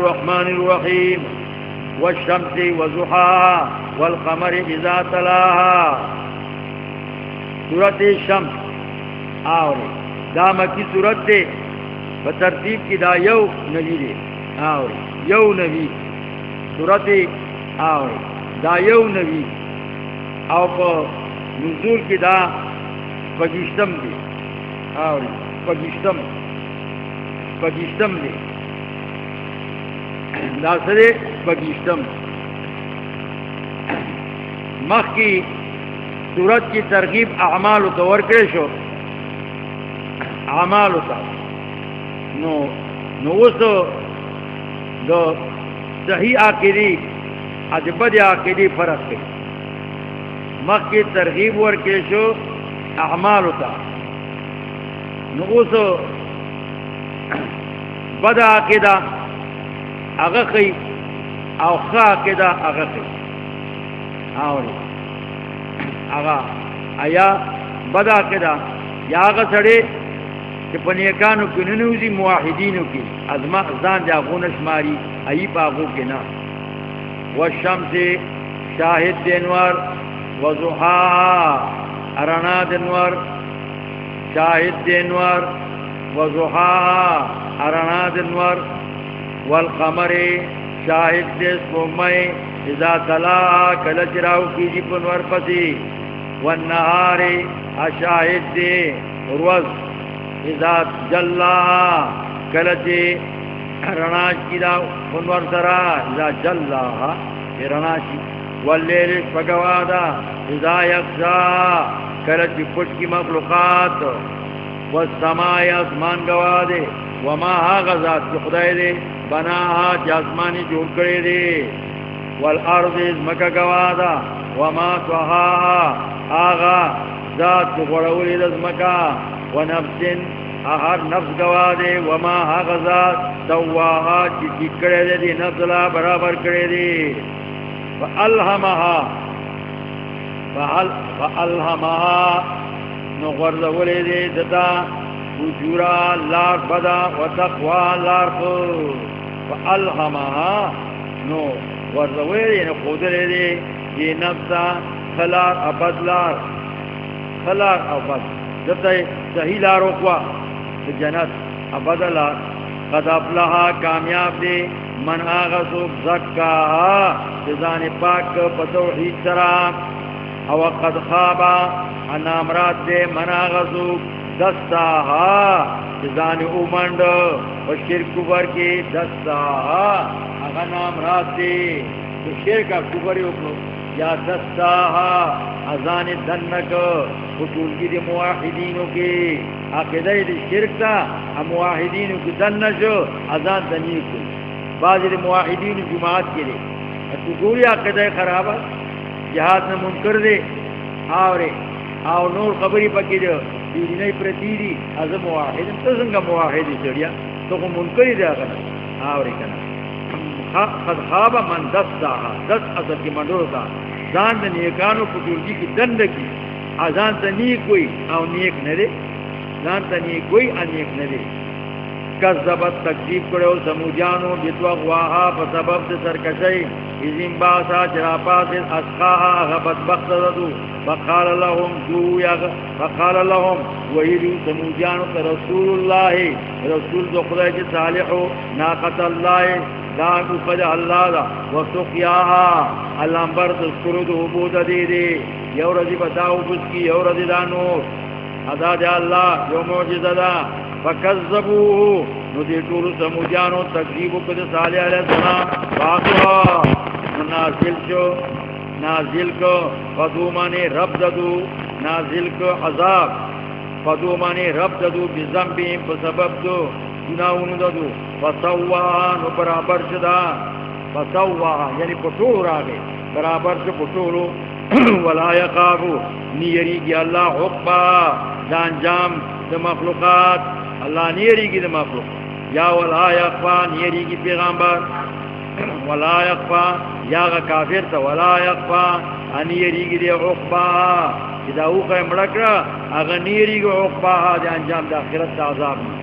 الرحمن الرحيم والشمس وزحاها والقمر إذا تلاها. سورة الشمس. آوري داما کی صورت دے. بترتیب کی دا یو نبی دے آوري یو نبی صورت آوري دا یو نبی او پا نزول کی دا پگشتم دے آوري پگشتم پگشتم دے داسرے پگشتم مخ کی صورت کی ترغیب اعمال تو ورکڑے شو۔ اعمال ہوتا نو نو اس دو صحیح آکری اج بد آکری فرق ہے۔ مخ کی ترغیب ورکڑے شو اعمال ہوتا نو اس بد عقیدہ۔ اغخی او خا عقیدہ اغخی. آوری. اغا. ایا بد عقیدہ یا اغا سڑے کہ پنیکانو کی ننوزی مواحدینو کی. ازما ازان جا غونش ماری. ای پاغو کی نا. والشمس شاہد دینوار وزحاها ارنا دینوار شاہد دینوار وزحاها ارنا دینوار والقمر شاہد دے سومئی اذا تلا کلچ راو کی جی پنور پسی والنہار اشاہد دے روز اذا جلا کل کلچ رناش کی دا پنور سرا اذا جلا رناشی واللیل فگوادا اذا یقشا کلچ پٹ کی مخلوقات والسماء اسمان گوادے وما ها غزات کی خدای دے بنا بناها جاسمانی جوڑ کرے دے والارض مکہ گوادا وما توها آغا ذات کی غڑولی دز مکہ ونفس اہر نفس گوادے وما ها غزات تواها چی چی کرے دے دی نفسلا برابر کرے دے فالہمها فالہمها نغرد ولی دے دتا فجورا لار بدا و تقوى لار خو فالهمها نو ورزوی دی نو خودر دی دی نفسا، خلار ابد لار. خلار ابد. دتا صحیح لار اقوا جنت ابد لار. قد افلحا، کامیاب دی. من آغا سوک زکاها جزان پاک پتوحید سرا او قد خوابا انامرات دے من آغا سوک دستا ہا جزان اومنڈ و شرک کبر کی دستا ہا اگا نام رات دے تو شرک کبر اکلو یا دستا ہا ازان دنک خطول کی دی مواحدینو کی. عقیدہ دی شرک تا مواحدینو کی دنشو ازان دنیکو بعض دی مواحدینو جماعت کی دی تو گوری عقیدہ خرابا جہاد نے منکر دے، آورے آو نور خبری پکی دے. دیری نئی پرتیری از مواحد تو سنگا مواحدی چڑیا تو کو منکری دے آگنا آوری کنا. خد خواب من دس داہا دس اثر کی منڈو تا زان دا نیکانو پتولگی کی دند کی آزان تا نیک کوئی او نیک ندے زان تا نیک کوئی او نیک ندے کذبت تکذیب کرو سموجانو جتوا غواہا فسبب سے سرکشئی ازیم باسا چراپاس اسقاها غبت بخت ددو فقال لهم جو یا فقال لهم ویلو سموجانو رسول اللہ رسول دو خدای چی صالحو ناقت اللہ داکو قد اللہ دا وسقیاها الانبر تذکرو دو حبود دی دی یو رضی بتاو بس کی یو رضی دانور ادا دے اللہ یو معجزہ دا فکذبوه. نو دی ټول سموجانو تکذیب کړه صالح علیہ السلام. واقعا نازل شو. نازل کو فدو مانے رب ددو نازل کو عذاب. فدو مانے رب ددو بزنبیم بسبب دو گناہون ددو فسواها نو برابر شدا فسواها یعنی پٹول راگے برابر سے پٹولو ولا یقابو نیری گی اللہ حقبا جانجام دا مخلوقات. اللہ نیری گی دا مخلوق. یا ولا یقفا نیری گی پیغمبر. ولا یقفا یا غا کافر تا ولا یقبا انیری گی دی عقبا. اذا اوقع مڑکرا اغا نیری گی عقبا دا انجام دا اخرت دا عذاب.